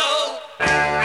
so.